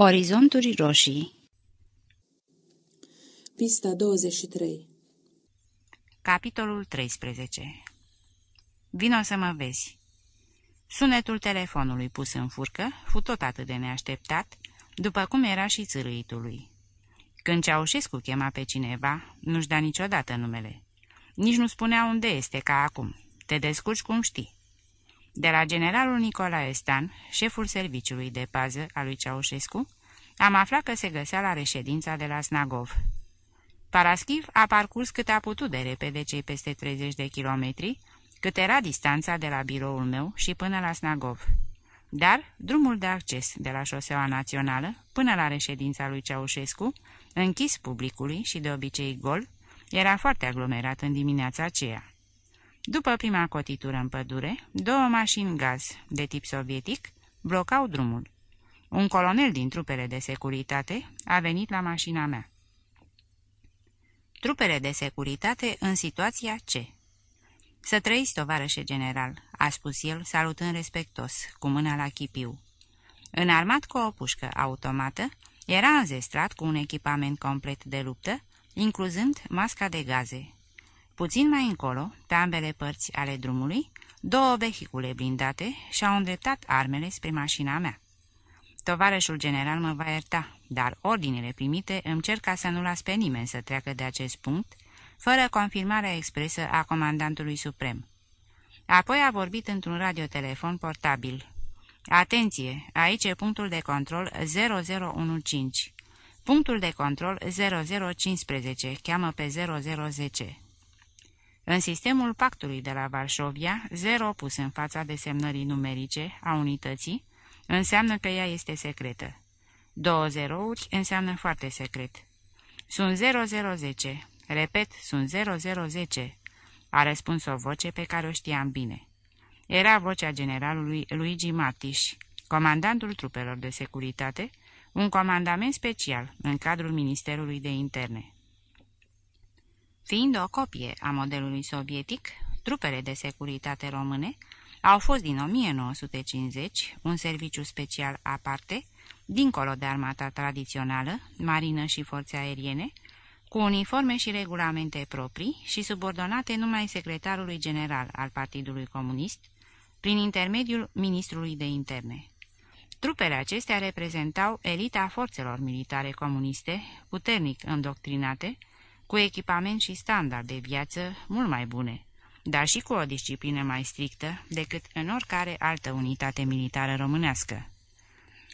Orizonturi roșii Pista 23 Capitolul 13 Vino să mă vezi Sunetul telefonului pus în furcă fu tot atât de neașteptat, după cum era și țârâitului. Când Ceaușescu chema pe cineva, nu-și da niciodată numele. Nici nu spunea unde este, ca acum. Te descurci cum știi. De la generalul Nicolae Stan, șeful serviciului de pază al lui Ceaușescu, am aflat că se găsea la reședința de la Snagov. Paraschiv a parcurs cât a putut de repede cei peste 30 de kilometri, cât era distanța de la biroul meu și până la Snagov. Dar drumul de acces de la șoseaua națională până la reședința lui Ceaușescu, închis publicului și de obicei gol, era foarte aglomerat în dimineața aceea. După prima cotitură în pădure, două mașini gaz de tip sovietic blocau drumul. Un colonel din trupele de securitate a venit la mașina mea. Trupele de securitate în situația C. Să trăiți, tovarășe general," a spus el, salutând respectos, cu mâna la chipiu. Înarmat cu o pușcă automată, era înzestrat cu un echipament complet de luptă, incluzând masca de gaze. Puțin mai încolo, pe ambele părți ale drumului, două vehicule blindate și-au îndreptat armele spre mașina mea. Tovarășul general mă va ierta, dar ordinele primite îmi cer ca să nu las pe nimeni să treacă de acest punct, fără confirmarea expresă a comandantului suprem. Apoi a vorbit într-un radiotelefon portabil. Atenție, aici e punctul de control 0015. Punctul de control 0015 cheamă pe 0010. În sistemul pactului de la Varșovia, 0 pus în fața desemnării numerice a unității, înseamnă că ea este secretă. Două zerouri înseamnă foarte secret. Sunt 0010. Repet, sunt 0010. A răspuns o voce pe care o știam bine. Era vocea generalului Luigi Martiș, comandantul trupelor de securitate, un comandament special în cadrul Ministerului de Interne. Fiind o copie a modelului sovietic, trupele de securitate române au fost din 1950 un serviciu special aparte, dincolo de armata tradițională, marină și forțe aeriene, cu uniforme și regulamente proprii și subordonate numai secretarului general al Partidului Comunist, prin intermediul ministrului de interne. Trupele acestea reprezentau elita forțelor militare comuniste, puternic îndoctrinate, cu echipament și standard de viață mult mai bune, dar și cu o disciplină mai strictă decât în oricare altă unitate militară românească.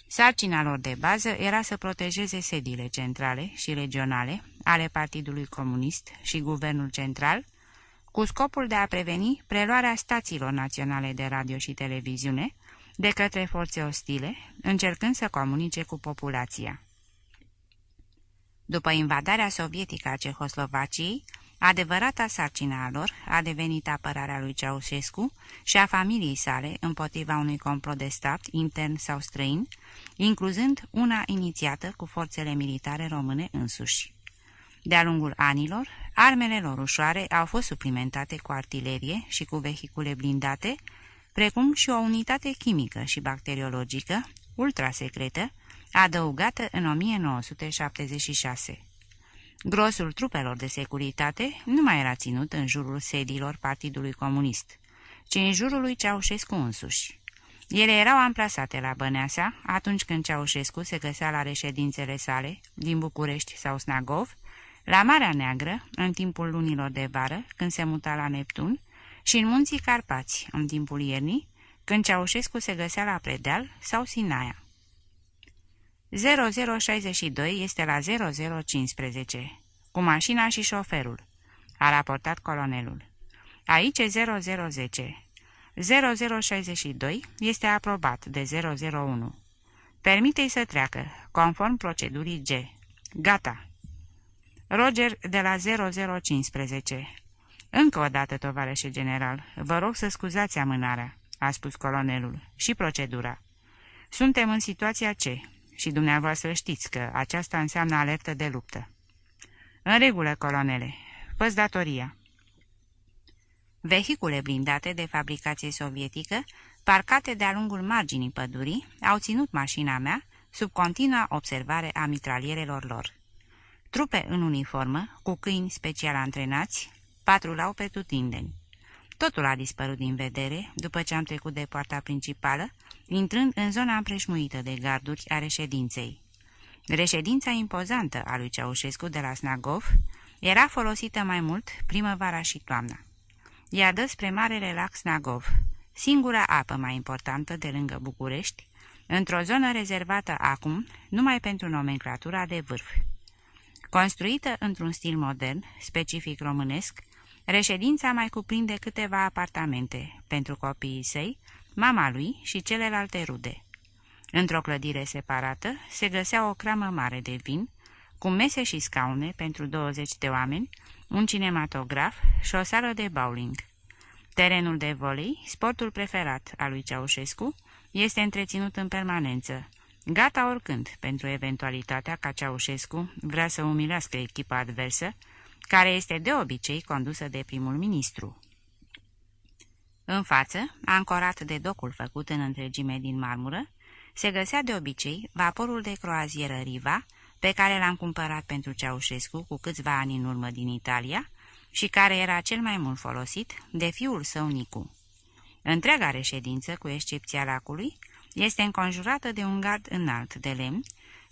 Sarcina lor de bază era să protejeze sediile centrale și regionale ale Partidului Comunist și Guvernul Central, cu scopul de a preveni preluarea stațiilor naționale de radio și televiziune de către forțe ostile, încercând să comunice cu populația. După invadarea sovietică a Cehoslovaciei, adevărata sarcina lor a devenit apărarea lui Ceaușescu și a familiei sale împotriva unui complot de stat, intern sau străin, incluzând una inițiată cu forțele militare române însuși. De-a lungul anilor, armele lor ușoare au fost suplimentate cu artilerie și cu vehicule blindate, precum și o unitate chimică și bacteriologică, ultrasecretă, adăugată în 1976. Grosul trupelor de securitate nu mai era ținut în jurul sediilor Partidului Comunist, ci în jurul lui Ceaușescu însuși. Ele erau amplasate la Băneasa atunci când Ceaușescu se găsea la reședințele sale din București sau Snagov, la Marea Neagră, în timpul lunilor de vară, când se muta la Neptun, și în munții Carpați, în timpul iernii, când Ceaușescu se găsea la Predeal sau Sinaia. 0062 este la 0015, cu mașina și șoferul, a raportat colonelul. Aici e 0010. 0062 este aprobat de 001. Permite-i să treacă, conform procedurii G. Gata. Roger de la 0015. Încă o dată, tovarășe general, vă rog să scuzați amânarea, a spus colonelul, și procedura. Suntem în situația C și dumneavoastră știți că aceasta înseamnă alertă de luptă. În regulă, colonele, fă datoria. Vehicule blindate de fabricație sovietică, parcate de-a lungul marginii pădurii, au ținut mașina mea sub continua observare a mitralierelor lor. Trupe în uniformă, cu câini special antrenați, patrulau pe tutindeni. Totul a dispărut din vedere după ce am trecut de poarta principală, intrând în zona împreșmuită de garduri a reședinței. Reședința impozantă a lui Ceaușescu de la Snagov era folosită mai mult primăvara și toamna. Ea dă spre marele lac Snagov, singura apă mai importantă de lângă București, într-o zonă rezervată acum numai pentru nomenclatura de vârf. Construită într-un stil modern, specific românesc, reședința mai cuprinde câteva apartamente pentru copiii săi, mama lui și celelalte rude. Într-o clădire separată se găsea o cramă mare de vin, cu mese și scaune pentru 20 de oameni, un cinematograf și o sală de bowling. Terenul de volei, sportul preferat al lui Ceaușescu, este întreținut în permanență, gata oricând pentru eventualitatea ca Ceaușescu vrea să umilească echipa adversă, care este de obicei condusă de primul ministru. În față, ancorat de docul făcut în întregime din marmură, se găsea de obicei vaporul de croazieră Riva, pe care l-am cumpărat pentru Ceaușescu cu câțiva ani în urmă din Italia și care era cel mai mult folosit de fiul său Nicu. Întreaga reședință, cu excepția lacului, este înconjurată de un gard înalt de lemn,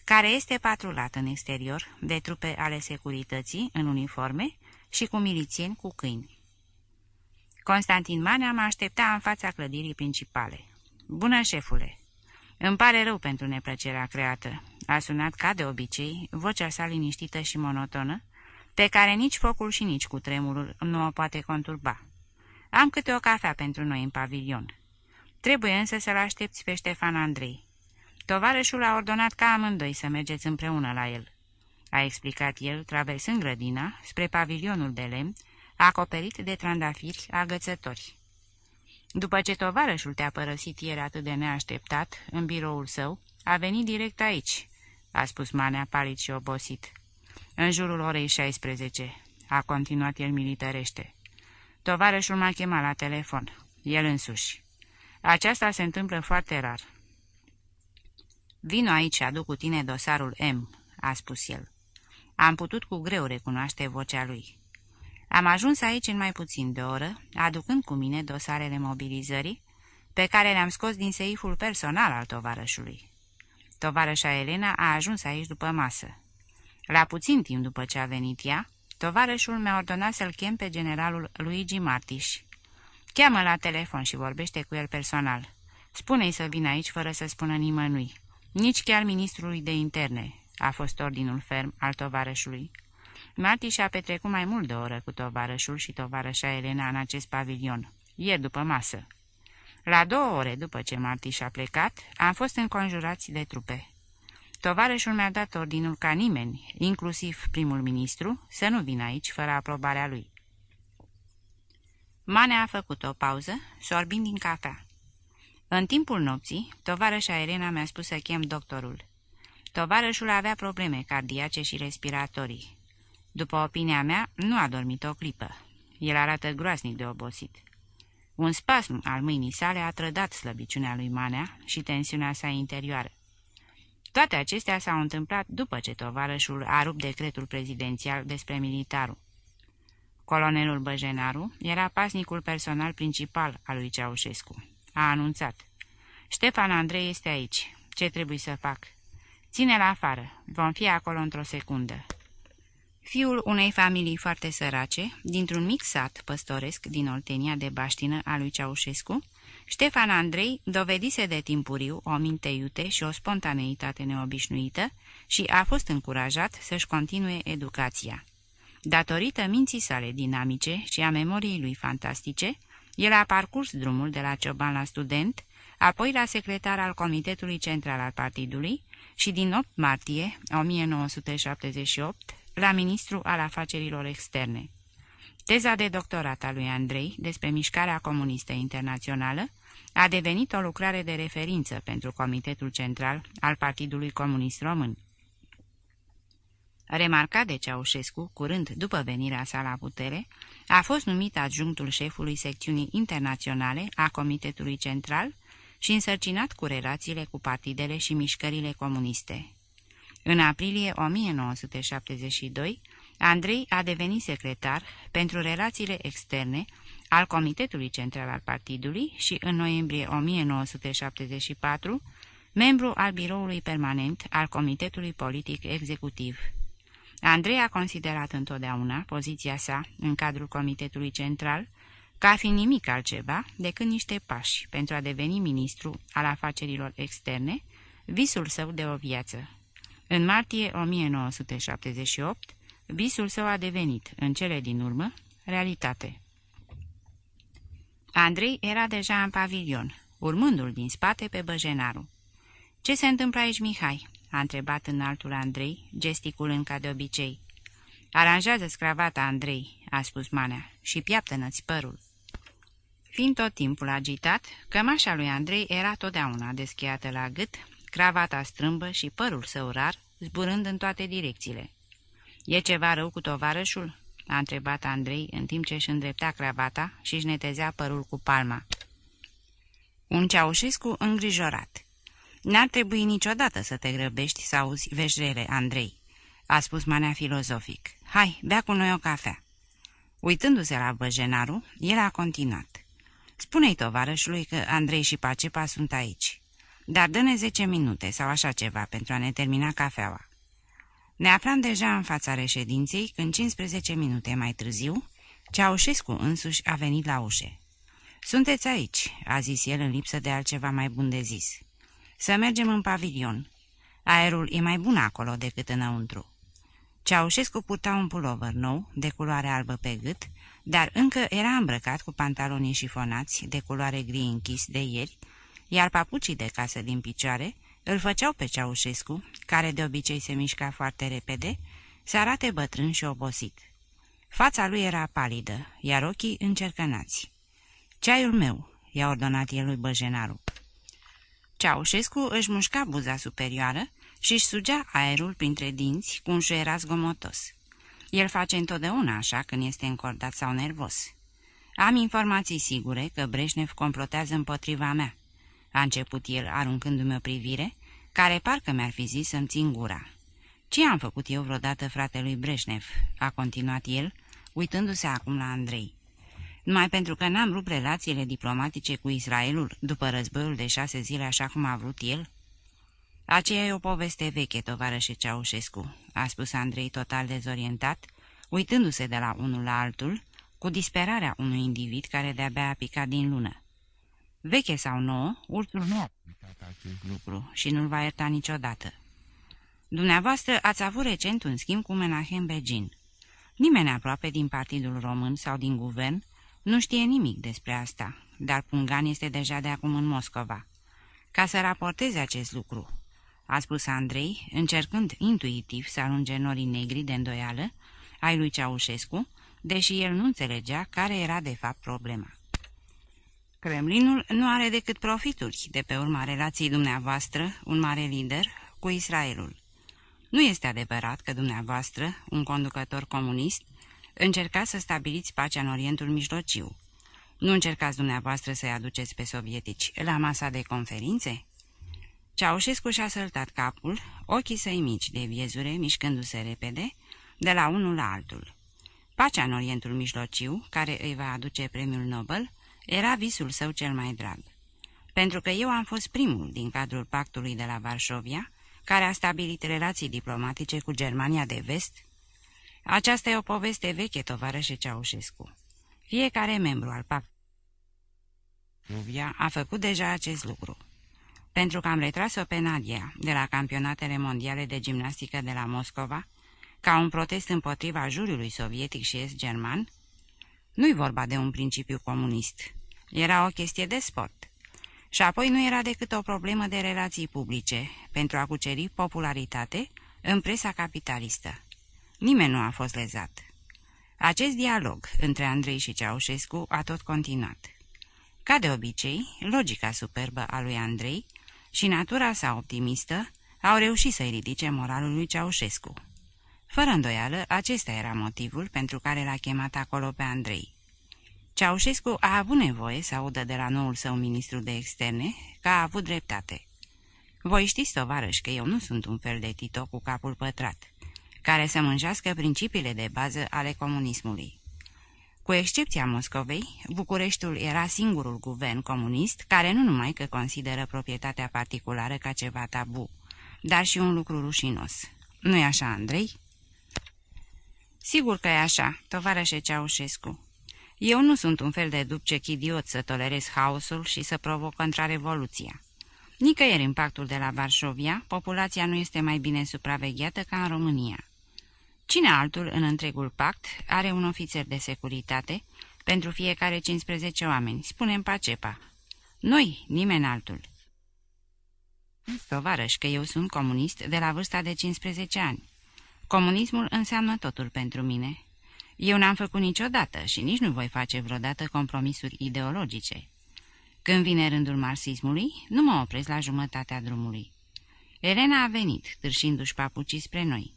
care este patrulat în exterior de trupe ale securității în uniforme și cu milițieni cu câini. Constantin Manea mă aștepta în fața clădirii principale. Bună, șefule! Îmi pare rău pentru neplăcerea creată. A sunat ca de obicei, vocea sa liniștită și monotonă, pe care nici focul și nici cu tremurul nu o poate conturba. Am câte o cafea pentru noi în pavilion. Trebuie însă să-l aștepți pe Ștefan Andrei. Tovarășul a ordonat ca amândoi să mergeți împreună la el. A explicat el, traversând grădina, spre pavilionul de lemn, acoperit de trandafiri agățători. După ce tovarășul te-a părăsit ieri atât de neașteptat, în biroul său, a venit direct aici, a spus Manea palid și obosit. În jurul orei 16, a continuat el militărește. Tovarășul m-a chemat la telefon, el însuși. Aceasta se întâmplă foarte rar. Vino aici și aduc cu tine dosarul M, a spus el. Am putut cu greu recunoaște vocea lui. Am ajuns aici în mai puțin de o oră, aducând cu mine dosarele mobilizării, pe care le-am scos din seiful personal al tovarășului. Tovarășa Elena a ajuns aici după masă. La puțin timp după ce a venit ea, tovarășul mi-a ordonat să-l chem pe generalul Luigi Martiș. Cheamă la telefon și vorbește cu el personal. Spune-i să vină aici fără să spună nimănui. Nici chiar ministrului de interne, a fost ordinul ferm al tovarășului. Martiș a petrecut mai mult de o oră cu tovarășul și tovarășa Elena în acest pavilion, ieri după masă. La două ore după ce Martiș a plecat, am fost înconjurați de trupe. Tovarășul mi-a dat ordinul ca nimeni, inclusiv primul ministru, să nu vină aici fără aprobarea lui. Mane a făcut o pauză, sorbind din cafea. În timpul nopții, tovarășa Elena mi-a spus să chem doctorul. Tovarășul avea probleme cardiace și respiratorii. După opinia mea, nu a dormit o clipă. El arată groasnic de obosit. Un spasm al mâinii sale a trădat slăbiciunea lui Manea și tensiunea sa interioară. Toate acestea s-au întâmplat după ce tovarășul a rupt decretul prezidențial despre militarul. Colonelul Băjenaru era pasnicul personal principal al lui Ceaușescu. A anunțat. Ștefan Andrei este aici. Ce trebuie să fac? Ține-l afară. Vom fi acolo într-o secundă. Fiul unei familii foarte sărace, dintr-un mic sat păstoresc din Oltenia de baștină a lui Ceaușescu, Ștefan Andrei dovedise de timpuriu o minte iute și o spontaneitate neobișnuită și a fost încurajat să-și continue educația. Datorită minții sale dinamice și a memoriei lui fantastice, el a parcurs drumul de la cioban la student, apoi la secretar al Comitetului Central al Partidului și din 8 martie 1978 la ministru al afacerilor externe. Teza de doctorat a lui Andrei despre mișcarea comunistă internațională a devenit o lucrare de referință pentru Comitetul Central al Partidului Comunist Român. Remarcat de Ceaușescu, curând după venirea sa la putere, a fost numit adjunctul șefului secțiunii internaționale a Comitetului Central și însărcinat cu relațiile cu partidele și mișcările comuniste. În aprilie 1972, Andrei a devenit secretar pentru relațiile externe al Comitetului Central al Partidului și în noiembrie 1974 membru al biroului permanent al Comitetului Politic Executiv. Andrei a considerat întotdeauna poziția sa în cadrul Comitetului Central ca fi nimic altceva decât niște pași pentru a deveni ministru al afacerilor externe, visul său de o viață. În martie 1978, visul său a devenit, în cele din urmă, realitate. Andrei era deja în pavilion, urmându-l din spate pe Băjenaru. Ce se întâmplă aici, Mihai?" a întrebat în altul Andrei, gesticulând ca de obicei. Aranjează-ți cravata, Andrei," a spus Manea, și piaptă-nă-ți părul. Fiind tot timpul agitat, cămașa lui Andrei era totdeauna deschiată la gât, cravata strâmbă și părul său rar, zburând în toate direcțiile. E ceva rău cu tovarășul?" a întrebat Andrei în timp ce își îndrepta cravata și își netezea părul cu palma. Un ceaușescu îngrijorat. N-ar trebui niciodată să te grăbești să auzi veșrele, Andrei," a spus manea filozofic. Hai, bea cu noi o cafea." Uitându-se la băjenaru, el a continuat. Spune-i tovarășului că Andrei și Pacepa sunt aici. Dar dă-ne zece minute sau așa ceva pentru a ne termina cafeaua. Ne aflam deja în fața reședinței când 15 minute mai târziu, Ceaușescu însuși a venit la ușe. Sunteți aici," a zis el în lipsă de altceva mai bun de zis. Să mergem în pavilion. Aerul e mai bun acolo decât înăuntru." Ceaușescu purta un pulover nou, de culoare albă pe gât, dar încă era îmbrăcat cu pantalonii șifonați de culoare gri închis de ieri, iar papucii de casă din picioare îl făceau pe Ceaușescu, care de obicei se mișca foarte repede, să arate bătrân și obosit. Fața lui era palidă, iar ochii încercănați. Ceaiul meu," i-a ordonat el lui Băjenaru. Ceaușescu își mușca buza superioară și își sugea aerul printre dinți cu un șuierat zgomotos. El face întotdeauna așa când este încordat sau nervos. Am informații sigure că Breșnev complotează împotriva mea a început el aruncându-mi o privire, care parcă mi-ar fi zis să-mi țin gura. Ce am făcut eu vreodată fratelui Breșnev?" a continuat el, uitându-se acum la Andrei. Numai pentru că n-am rupt relațiile diplomatice cu Israelul după războiul de șase zile așa cum a vrut el?" Aceea e o poveste veche, tovarășe Ceaușescu," a spus Andrei total dezorientat, uitându-se de la unul la altul, cu disperarea unui individ care de-abia a picat din lună. Veche sau nouă, ursul nu a acest lucru și nu-l va ierta niciodată. Dumneavoastră ați avut recent un schimb cu Menahem Begin. Nimeni aproape din Partidul Român sau din guvern nu știe nimic despre asta, dar Pungan este deja de acum în Moscova. Ca să raporteze acest lucru, a spus Andrei, încercând intuitiv să alunge norii negri de îndoială ai lui Ceaușescu, deși el nu înțelegea care era de fapt problema. Kremlinul nu are decât profituri de pe urma relației dumneavoastră, un mare lider, cu Israelul. Nu este adevărat că dumneavoastră, un conducător comunist, încercați să stabiliți pacea în Orientul Mijlociu. Nu încercați dumneavoastră să-i aduceți pe sovietici la masa de conferințe? Ceaușescu și-a săltat capul, ochii săi mici de viezure, mișcându-se repede, de la unul la altul. Pacea în Orientul Mijlociu, care îi va aduce premiul Nobel, era visul său cel mai drag. Pentru că eu am fost primul din cadrul pactului de la Varșovia, care a stabilit relații diplomatice cu Germania de vest. Aceasta e o poveste veche, tovarășe Ceaușescu. Fiecare membru al pactului a făcut deja acest lucru. Pentru că am retras-o pe Nadia de la campionatele mondiale de gimnastică de la Moscova, ca un protest împotriva juriului sovietic și est-german, nu-i vorba de un principiu comunist. Era o chestie de sport. Și apoi nu era decât o problemă de relații publice, pentru a cuceri popularitate în presa capitalistă. Nimeni nu a fost lezat. Acest dialog între Andrei și Ceaușescu a tot continuat. Ca de obicei, logica superbă a lui Andrei și natura sa optimistă au reușit să-i ridice moralul lui Ceaușescu. Fără îndoială, acesta era motivul pentru care l-a chemat acolo pe Andrei. Ceaușescu a avut nevoie să audă de la noul său ministru de externe că a avut dreptate. Voi știți, tovarăși, că eu nu sunt un fel de Tito cu capul pătrat, care să mânjească principiile de bază ale comunismului. Cu excepția Moscovei, Bucureștiul era singurul guvern comunist care nu numai că consideră proprietatea particulară ca ceva tabu, dar și un lucru rușinos. Nu-i așa, Andrei? Sigur că e așa, tovarășe Ceaușescu. Eu nu sunt un fel de dupcec idiot să tolerez haosul și să provoc contra-revoluția. Nicăieri în pactul de la Varșovia, populația nu este mai bine supravegheată ca în România. Cine altul în întregul pact are un ofițer de securitate pentru fiecare 15 oameni, spunem Pacepa. Noi, nimeni altul. Tovarăș că eu sunt comunist de la vârsta de 15 ani. Comunismul înseamnă totul pentru mine. Eu n-am făcut niciodată și nici nu voi face vreodată compromisuri ideologice. Când vine rândul marxismului, nu mă opresc la jumătatea drumului. Elena a venit, târșindu-și papucii spre noi.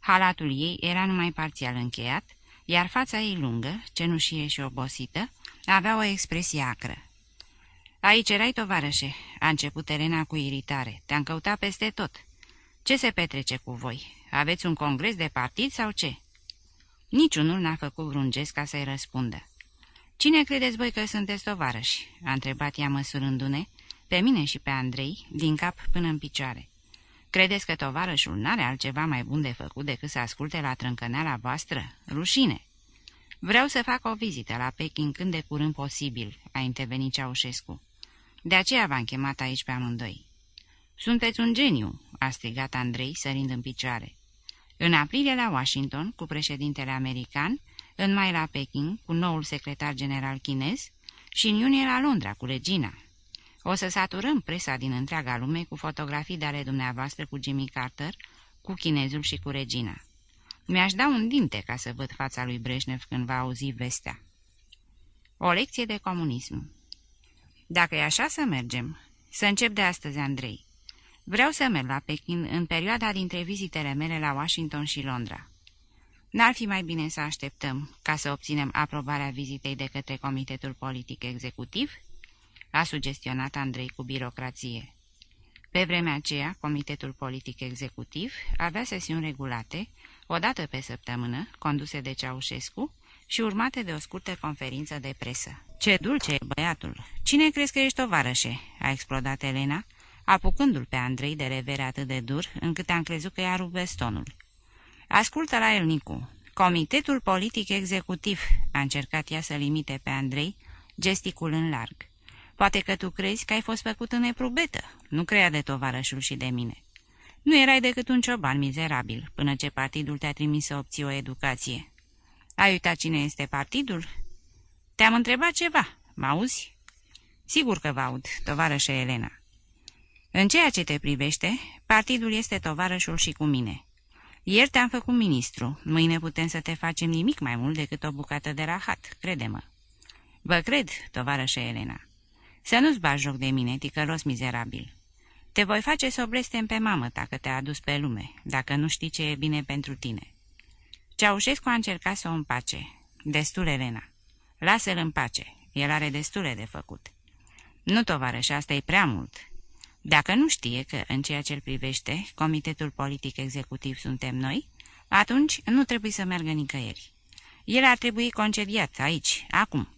Halatul ei era numai parțial încheiat, iar fața ei lungă, cenușie și obosită, avea o expresie acră. Aici erai, tovarășe," a început Elena cu iritare. Te-am căutat peste tot. Ce se petrece cu voi? Aveți un congres de partid sau ce?" Niciunul n-a făcut vreun gest ca să-i răspundă. Cine credeți voi că sunteți tovarăși?" a întrebat ea măsurându-ne, pe mine și pe Andrei, din cap până în picioare. Credeți că tovarășul n-are altceva mai bun de făcut decât să asculte la trâncăneala voastră? Rușine! Vreau să fac o vizită la Pekin când de curând posibil, a intervenit Ceaușescu. De aceea v-am chemat aici pe amândoi. Sunteți un geniu, a strigat Andrei, sărind în picioare. În aprilie la Washington, cu președintele american, în mai la Peking, cu noul secretar general chinez și în iunie la Londra, cu regina, o să saturăm presa din întreaga lume cu fotografii de ale dumneavoastră cu Jimmy Carter, cu chinezul și cu regina. Mi-aș da un dinte ca să văd fața lui Breșnev când va auzi vestea. O lecție de comunism. Dacă e așa să mergem, să încep de astăzi, Andrei. Vreau să merg la Pekin în perioada dintre vizitele mele la Washington și Londra. N-ar fi mai bine să așteptăm ca să obținem aprobarea vizitei de către Comitetul Politic Executiv? a sugestionat Andrei cu birocrație. Pe vremea aceea, Comitetul Politic Executiv avea sesiuni regulate, o dată pe săptămână, conduse de Ceaușescu și urmate de o scurtă conferință de presă. Ce dulce e băiatul! Cine crezi că ești tovarășe?" a explodat Elena, apucându-l pe Andrei de revere atât de dur, încât am crezut că i-a rupt vestonul. Ascultă la el, Nicu. Comitetul Politic Executiv a încercat ea să limite pe Andrei, gesticul în larg. Poate că tu crezi că ai fost făcut în eprubetă. Nu crea de tovarășul și de mine. Nu erai decât un cioban mizerabil, până ce partidul te-a trimis să obții o educație. Ai uitat cine este partidul? Te-am întrebat ceva. Mă auzi? Sigur că vă aud, tovarășă Elena. În ceea ce te privește, partidul este tovarășul și cu mine. Ieri te-am făcut ministru, mâine putem să te facem nimic mai mult decât o bucată de rahat, crede-mă. Vă cred, tovarășă Elena. Să nu-ți bagi joc de mine, ticălos mizerabil. Te voi face să o blestem pe mamă dacă te-a adus pe lume, dacă nu știi ce e bine pentru tine. Ceaușescu a încercat să o împace. Destul, Elena. Lasă-l în pace. El are destule de făcut. Nu, tovarăș, asta e prea mult. Dacă nu știe că, în ceea ce-l privește, Comitetul Politic Executiv suntem noi, atunci nu trebuie să meargă nicăieri. El ar trebui concediat aici, acum.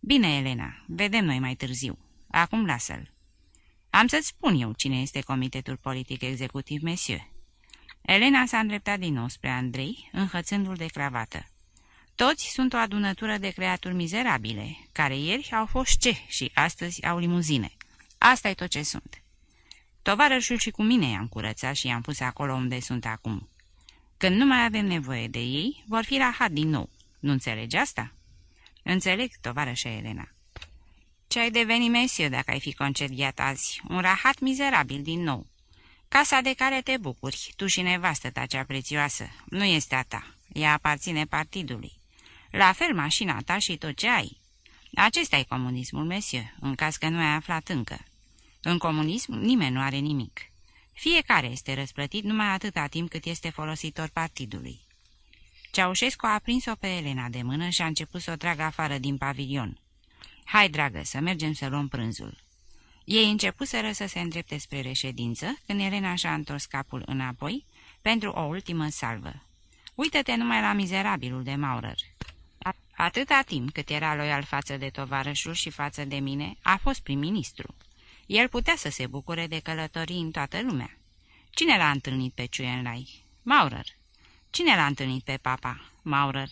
Bine, Elena, vedem noi mai târziu. Acum lasă-l. Am să-ți spun eu cine este Comitetul Politic Executiv, monsieur. Elena s-a îndreptat din nou spre Andrei, înhățându-l de cravată. Toți sunt o adunătură de creaturi mizerabile, care ieri au fost ce și astăzi au limuzine. Asta e tot ce sunt. Tovarășul și cu mine i-am curățat și i-am pus acolo unde sunt acum. Când nu mai avem nevoie de ei, vor fi rahat din nou. Nu înțelegi asta?" Înțeleg, tovarășa Elena. Ce ai deveni mesie dacă ai fi concediat azi? Un rahat mizerabil din nou. Casa de care te bucuri, tu și nevastă ta cea prețioasă, nu este a ta. Ea aparține partidului. La fel mașina ta și tot ce ai. Acesta e comunismul, mesie, în caz că nu ai aflat încă. În comunism nimeni nu are nimic. Fiecare este răsplătit numai atâta timp cât este folositor partidului. Ceaușescu a prins-o pe Elena de mână și a început să o tragă afară din pavilion. Hai, dragă, să mergem să luăm prânzul." Ei începuseră să se îndrepte spre reședință, când Elena și-a întors capul înapoi pentru o ultimă salvă. Uită-te numai la mizerabilul de Maurer. Atâta timp cât era loial față de tovarășul și față de mine, a fost prim-ministru. El putea să se bucure de călătorii în toată lumea. Cine l-a întâlnit pe Ciuenlai? Maurer. Cine l-a întâlnit pe papa? Maurer.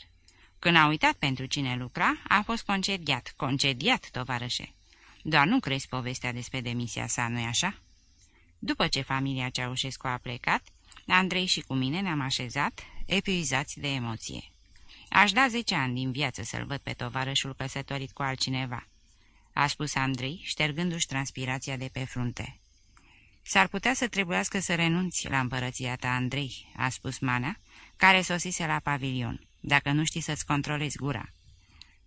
Când a uitat pentru cine lucra, a fost concediat. Concediat, tovarășe. Doar nu crezi povestea despre demisia sa, nu-i așa? După ce familia Ceaușescu a plecat, Andrei și cu mine ne-am așezat, epuizați de emoție. Aș da zece ani din viață să-l văd pe tovarășul căsătorit cu altcineva, a spus Andrei, ștergându-și transpirația de pe frunte. S-ar putea să trebuiască să renunți la împărăția ta, Andrei, a spus Manea, care sosise la pavilion, dacă nu știi să-ți controlezi gura.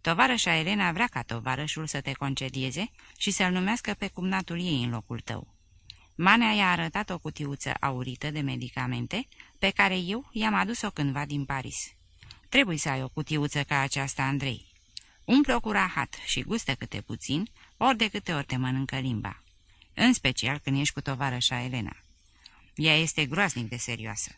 Tovarășa Elena vrea ca tovarășul să te concedieze și să-l numească pe cumnatul ei în locul tău. Manea i-a arătat o cutiuță aurită de medicamente, pe care eu i-am adus-o cândva din Paris. Trebuie să ai o cutiuță ca aceasta, Andrei. Umple-o cu rahat și gustă câte puțin, ori de câte ori te mănâncă limba. În special când ești cu tovarășa Elena. Ea este groaznic de serioasă.